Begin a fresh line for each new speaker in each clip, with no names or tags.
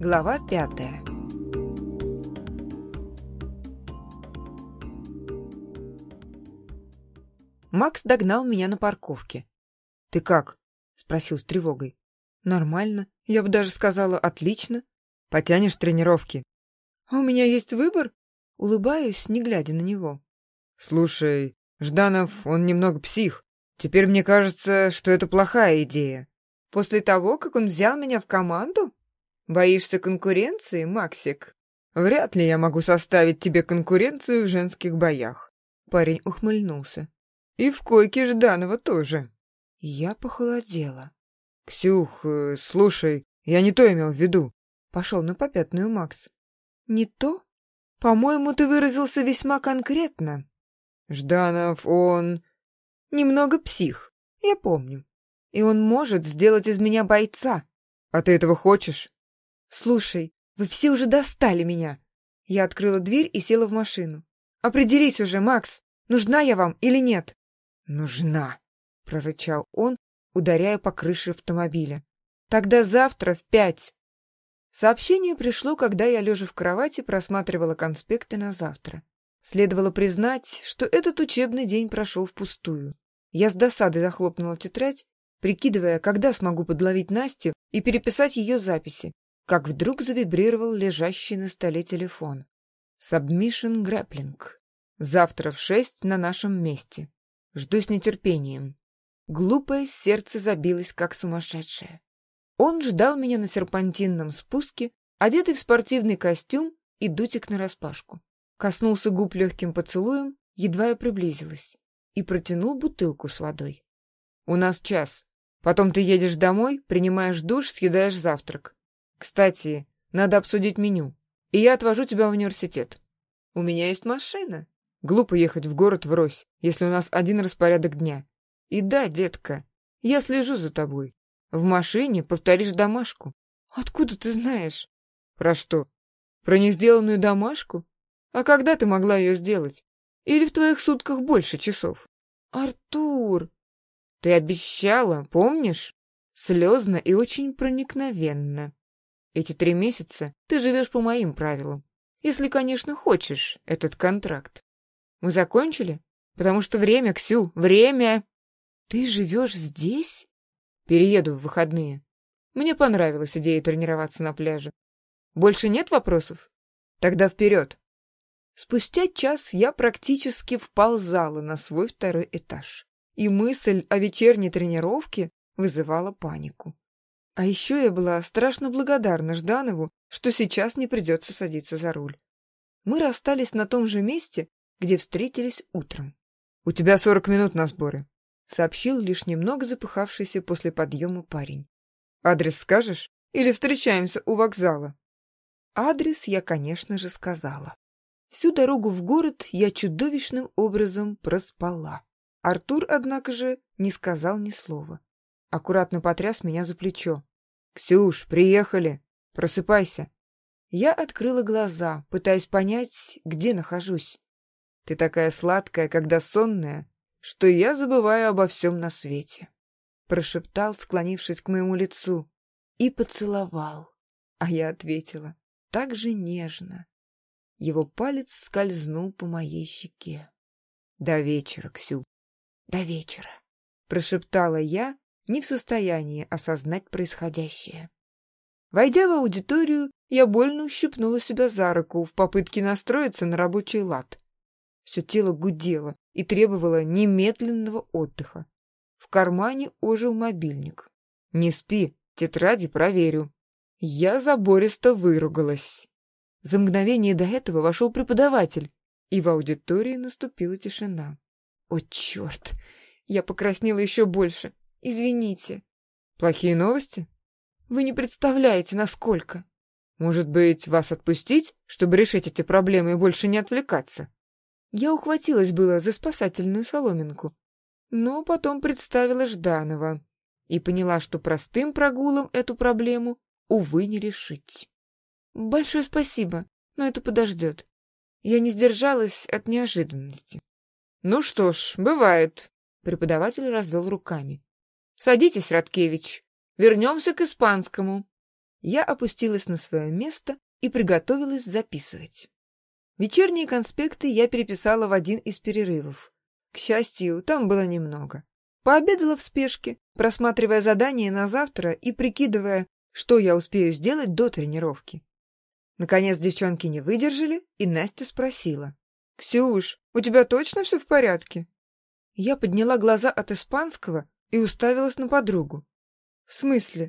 Глава пятая Макс догнал меня на парковке. «Ты как?» — спросил с тревогой. «Нормально. Я бы даже сказала, отлично. Потянешь тренировки?» «А у меня есть выбор?» Улыбаюсь, не глядя на него.
«Слушай, Жданов, он немного псих. Теперь мне кажется, что это плохая идея.
После того, как он взял меня в команду? Боишься конкуренции, Максик?
Вряд ли я могу составить тебе конкуренцию в женских боях.
Парень ухмыльнулся.
И в койке Жданова тоже.
Я похолодела.
Ксюх, э, слушай, я не то имел в виду.
Пошел на попятную Макс. Не то? По-моему, ты выразился весьма конкретно.
Жданов, он...
Немного псих, я помню. И он может сделать из меня бойца.
А ты этого хочешь?
Слушай, вы все уже достали меня. Я открыла дверь и села в машину. Определись уже, Макс, нужна я вам или нет?
Нужна, прорычал он, ударяя по крыше автомобиля.
Тогда завтра в пять. Сообщение пришло, когда я, лежа в кровати, просматривала конспекты на завтра. Следовало признать, что этот учебный день прошел впустую. Я с досадой захлопнула тетрадь, прикидывая, когда смогу подловить Настю и переписать ее записи, как вдруг завибрировал лежащий на столе телефон. Submission Grappling. Завтра в шесть на нашем месте. Жду с нетерпением. Глупое сердце забилось, как сумасшедшее. Он ждал меня на серпантинном спуске, одетый в спортивный костюм и дутик нараспашку. Коснулся губ легким поцелуем, едва я приблизилась, и протянул бутылку с водой. «У нас час. Потом ты едешь домой, принимаешь душ, съедаешь завтрак. Кстати, надо обсудить меню, и я отвожу тебя в университет. У меня есть машина. Глупо ехать в город врозь, если у нас один распорядок дня. И да, детка, я слежу за тобой. В машине повторишь домашку. Откуда ты знаешь? Про что? Про несделанную домашку? А когда ты могла ее сделать? Или в твоих сутках больше часов? Артур! Ты обещала, помнишь? Слезно и очень проникновенно. Эти три месяца ты живешь по моим правилам. Если, конечно, хочешь этот контракт. Мы закончили? Потому что время, Ксю, время! Ты живешь здесь? Перееду в выходные. Мне понравилась идея тренироваться на пляже. Больше нет вопросов? Тогда вперед. Спустя час я практически вползала на свой второй этаж, и мысль о вечерней тренировке вызывала панику. А еще я была страшно благодарна Жданову, что сейчас не придется садиться за руль. Мы расстались на том же месте, где встретились утром.
«У тебя сорок минут на сборы»,
сообщил лишь немного запыхавшийся после подъема парень.
«Адрес скажешь? Или встречаемся у вокзала?»
Адрес я, конечно же, сказала. Всю дорогу в город я чудовищным образом проспала. Артур, однако же, не сказал ни слова. Аккуратно потряс меня за плечо.
«Ксюш, приехали! Просыпайся!»
Я открыла глаза, пытаясь понять, где нахожусь. «Ты такая сладкая, когда сонная, что я забываю обо всем на свете», — прошептал, склонившись к моему лицу, и поцеловал. А я ответила так же нежно. Его палец скользнул по моей щеке. «До вечера, Ксю!» «До вечера!» — прошептала я, не в состоянии осознать происходящее. Войдя в аудиторию, я больно ущипнула себя за руку в попытке настроиться на рабочий лад. Все тело гудело и требовало немедленного отдыха. В кармане ожил мобильник. «Не спи, тетради проверю». Я забористо выругалась. За мгновение до этого вошел преподаватель, и в аудитории наступила тишина. «О, черт!» Я покраснела еще больше. «Извините».
«Плохие новости?»
«Вы не представляете, насколько».
«Может быть, вас отпустить, чтобы решить эти проблемы и больше не отвлекаться?»
Я ухватилась было за спасательную соломинку, но потом представила Жданова и поняла, что простым прогулом эту проблему, увы, не решить. «Большое спасибо, но это подождет». Я не сдержалась от неожиданности. «Ну что ж, бывает», — преподаватель развел руками. «Садитесь, Радкевич. Вернемся к испанскому». Я опустилась на свое место и приготовилась записывать. Вечерние конспекты я переписала в один из перерывов. К счастью, там было немного. Пообедала в спешке, просматривая задания на завтра и прикидывая, что я успею сделать до тренировки. Наконец девчонки не выдержали, и Настя спросила. «Ксюш, у тебя точно все в порядке?» Я подняла глаза от испанского и уставилась на подругу. «В смысле?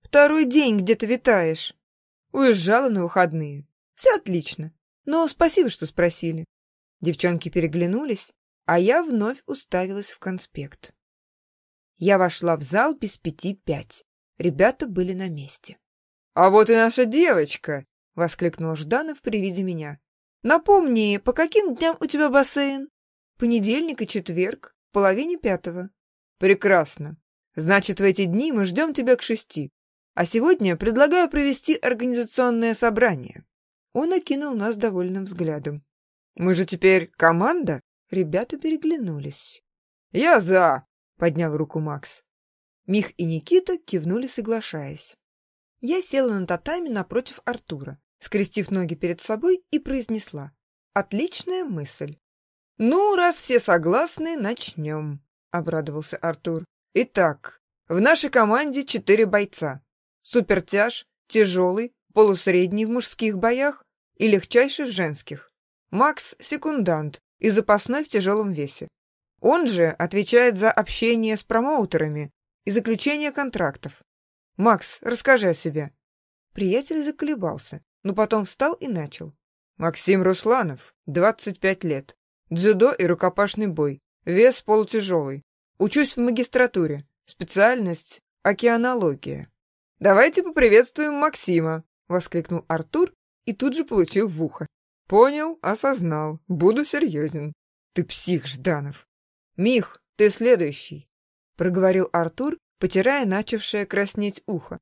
Второй день где-то витаешь. Уезжала на выходные. Все отлично. Но спасибо, что спросили». Девчонки переглянулись, а я вновь уставилась в конспект. Я вошла в зал без пяти пять. Ребята были на месте.
«А вот и наша девочка!»
— воскликнул Жданов при виде меня. «Напомни, по каким дням у тебя бассейн?» «Понедельник и четверг, половине пятого».
«Прекрасно. Значит, в эти дни мы ждем тебя к шести. А сегодня предлагаю провести организационное собрание».
Он окинул нас довольным взглядом.
«Мы же теперь команда?»
Ребята переглянулись.
«Я за!»
— поднял руку Макс. Мих и Никита кивнули, соглашаясь. Я села на татами напротив Артура, скрестив ноги перед собой и произнесла. «Отличная мысль!» «Ну, раз все согласны, начнем», — обрадовался Артур. «Итак, в нашей команде четыре бойца. Супертяж, тяжелый, полусредний в мужских боях и легчайший в женских. Макс — секундант и запасной в тяжелом весе. Он же отвечает за общение с промоутерами и заключение контрактов. Макс, расскажи о себе. Приятель заколебался, но потом встал и начал.
Максим Русланов, 25 лет. Дзюдо и рукопашный бой. Вес полутяжелый. Учусь в магистратуре. Специальность – океанология. «Давайте поприветствуем Максима!» – воскликнул Артур и тут же получил в ухо. «Понял, осознал. Буду серьезен. Ты псих, Жданов.
«Мих, ты следующий», — проговорил Артур, потирая начавшее краснеть ухо.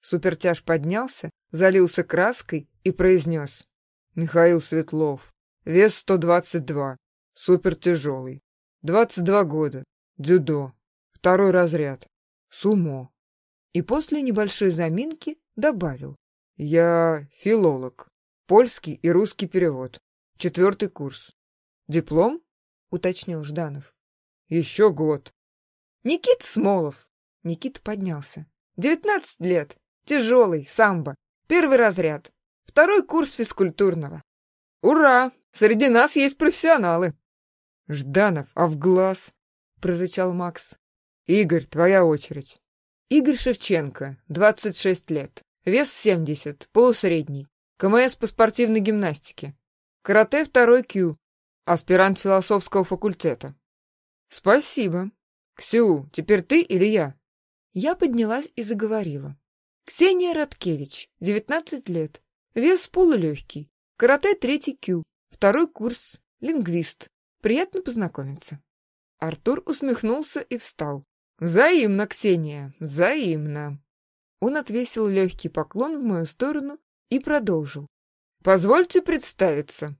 Супертяж поднялся, залился краской и произнес.
«Михаил Светлов, вес 122, супертяжелый, 22 года, дзюдо, второй разряд, сумо».
И после небольшой заминки добавил.
«Я филолог, польский и русский перевод, четвертый курс. Диплом?» — уточнил Жданов. Еще год.
Никит Смолов. Никит поднялся. Девятнадцать лет. Тяжелый, самбо. Первый разряд. Второй курс физкультурного.
Ура! Среди нас есть профессионалы. Жданов, а в глаз? Прорычал Макс. Игорь, твоя очередь.
Игорь Шевченко, 26 лет. Вес 70, полусредний. КМС по спортивной гимнастике. Карате второй Q. Аспирант философского факультета.
«Спасибо. Ксю, теперь ты или я?»
Я поднялась и заговорила. Ксения Радкевич, 19 лет. Вес полулегкий. Карате третий Кю. Второй курс. Лингвист. Приятно познакомиться. Артур усмехнулся и встал. «Взаимно, Ксения, взаимно!» Он отвесил легкий поклон в мою сторону и продолжил. «Позвольте представиться.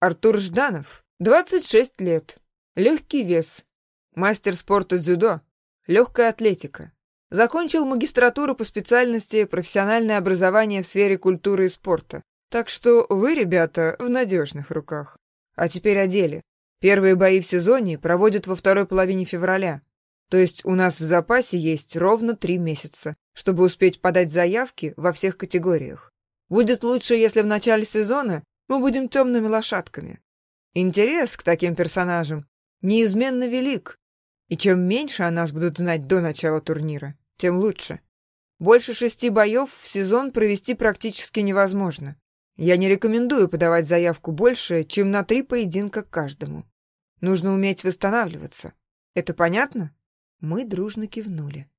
Артур Жданов, 26 лет, Легкий вес. Мастер спорта дзюдо. Легкая атлетика. Закончил магистратуру по специальности профессиональное образование в сфере культуры и спорта. Так что вы, ребята, в надежных руках. А теперь о деле. Первые бои в сезоне проводят во второй половине февраля. То есть у нас в запасе есть ровно три месяца, чтобы успеть подать заявки во всех категориях. Будет лучше, если в начале сезона мы будем темными лошадками. Интерес к таким персонажам неизменно велик, и чем меньше о нас будут знать до начала турнира, тем лучше. Больше шести боев в сезон провести практически невозможно. Я не рекомендую подавать заявку больше, чем на три поединка каждому. Нужно уметь восстанавливаться. Это понятно? Мы дружно кивнули.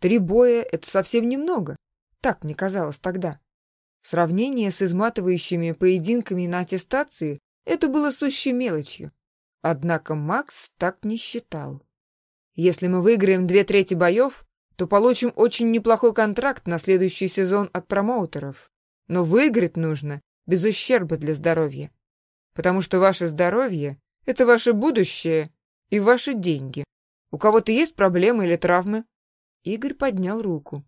Три боя — это совсем немного. Так мне казалось тогда. Сравнение с изматывающими поединками на аттестации это было сущей мелочью. Однако Макс так не считал. Если мы выиграем две трети боев, то получим очень неплохой контракт на следующий сезон от промоутеров. Но выиграть нужно без ущерба для здоровья. Потому что ваше здоровье — это ваше будущее и ваши деньги. У кого-то есть проблемы или травмы?» Игорь поднял руку.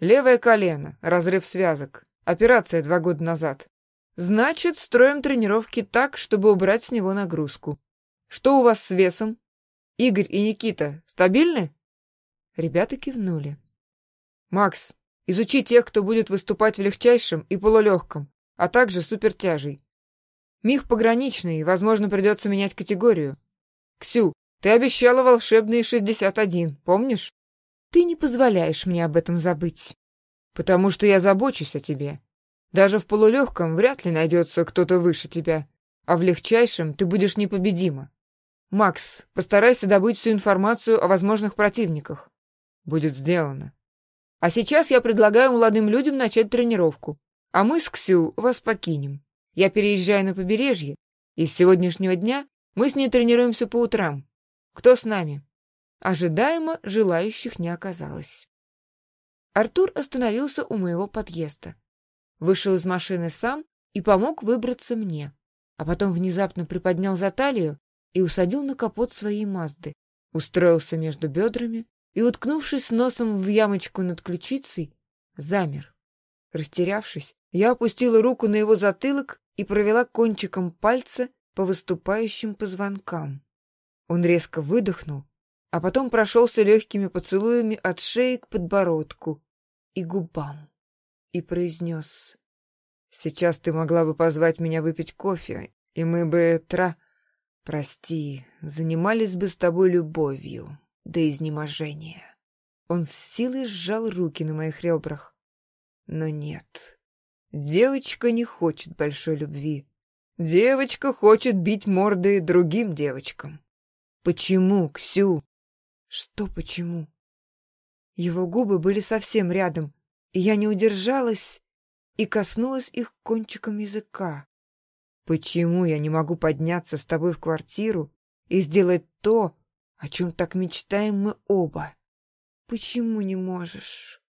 Левое колено, разрыв связок. Операция два года назад. Значит, строим тренировки так, чтобы убрать с него нагрузку. Что у вас с весом? Игорь и Никита стабильны?
Ребята кивнули.
Макс, изучи тех, кто будет выступать в легчайшем и полулегком, а также супертяжей. Мих пограничный, возможно, придется менять категорию. Ксю, ты обещала волшебные 61, помнишь?
Ты не позволяешь мне об этом забыть.
Потому что я забочусь о тебе. Даже в полулегком вряд ли найдется кто-то выше тебя, а в легчайшем ты будешь непобедима. Макс, постарайся добыть всю информацию о возможных противниках. Будет сделано. А сейчас я предлагаю молодым людям начать тренировку, а мы с Ксю вас покинем. Я переезжаю на побережье, и с сегодняшнего дня мы с ней тренируемся по утрам. Кто с нами? Ожидаемо желающих не оказалось. Артур остановился у моего подъезда. Вышел из машины сам и помог выбраться мне, а потом внезапно приподнял за талию и усадил на капот своей Мазды, устроился между бедрами и, уткнувшись носом в ямочку над ключицей, замер. Растерявшись, я опустила руку на его затылок и провела кончиком пальца по выступающим позвонкам. Он резко выдохнул, а потом прошелся легкими поцелуями от шеи к подбородку и губам и произнес «Сейчас ты могла бы позвать меня выпить кофе, и мы бы тра...» «Прости, занимались бы с тобой любовью до изнеможения». Он с силой сжал руки на моих ребрах. Но нет, девочка не хочет большой любви. Девочка хочет бить морды другим девочкам. Почему, Ксю? Что почему? Его губы были совсем рядом, и я не удержалась и коснулась их кончиком языка. Почему я не могу подняться с тобой в квартиру и сделать то, о чем так мечтаем мы оба? Почему не можешь?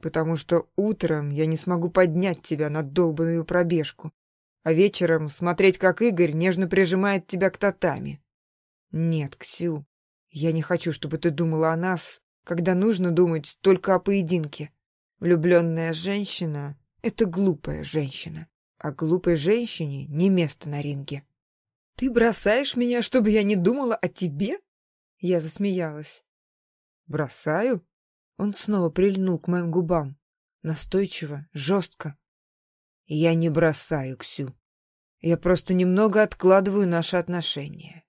Потому что утром я не смогу поднять тебя на долбанную пробежку, а вечером смотреть, как Игорь нежно прижимает тебя к татами. Нет, Ксю, я не хочу, чтобы ты думала о нас, когда нужно думать только о поединке. Влюбленная женщина — это глупая женщина, а глупой женщине не место на ринге. «Ты бросаешь меня, чтобы я не думала о тебе?» Я засмеялась. «Бросаю?» Он снова прильнул к моим губам. Настойчиво, жестко. «Я не бросаю, Ксю. Я просто немного откладываю наши отношения».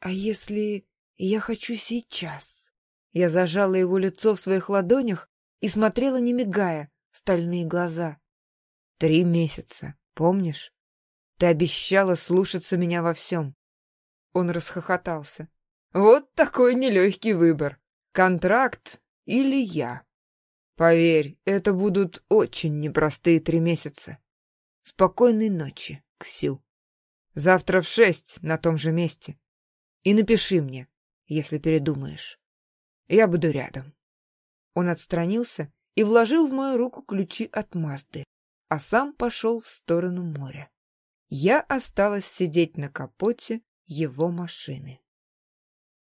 «А если я хочу сейчас?» Я зажала его лицо в своих ладонях и смотрела, не мигая, стальные глаза. «Три месяца, помнишь? Ты обещала слушаться меня во всем». Он расхохотался. «Вот такой нелегкий выбор. Контракт или я. Поверь, это будут очень непростые три месяца. Спокойной ночи, Ксю. Завтра в шесть на том же месте. И напиши мне, если передумаешь. Я буду рядом». Он отстранился и вложил в мою руку ключи от Мазды, а сам пошел в сторону моря. Я осталась сидеть на капоте его машины.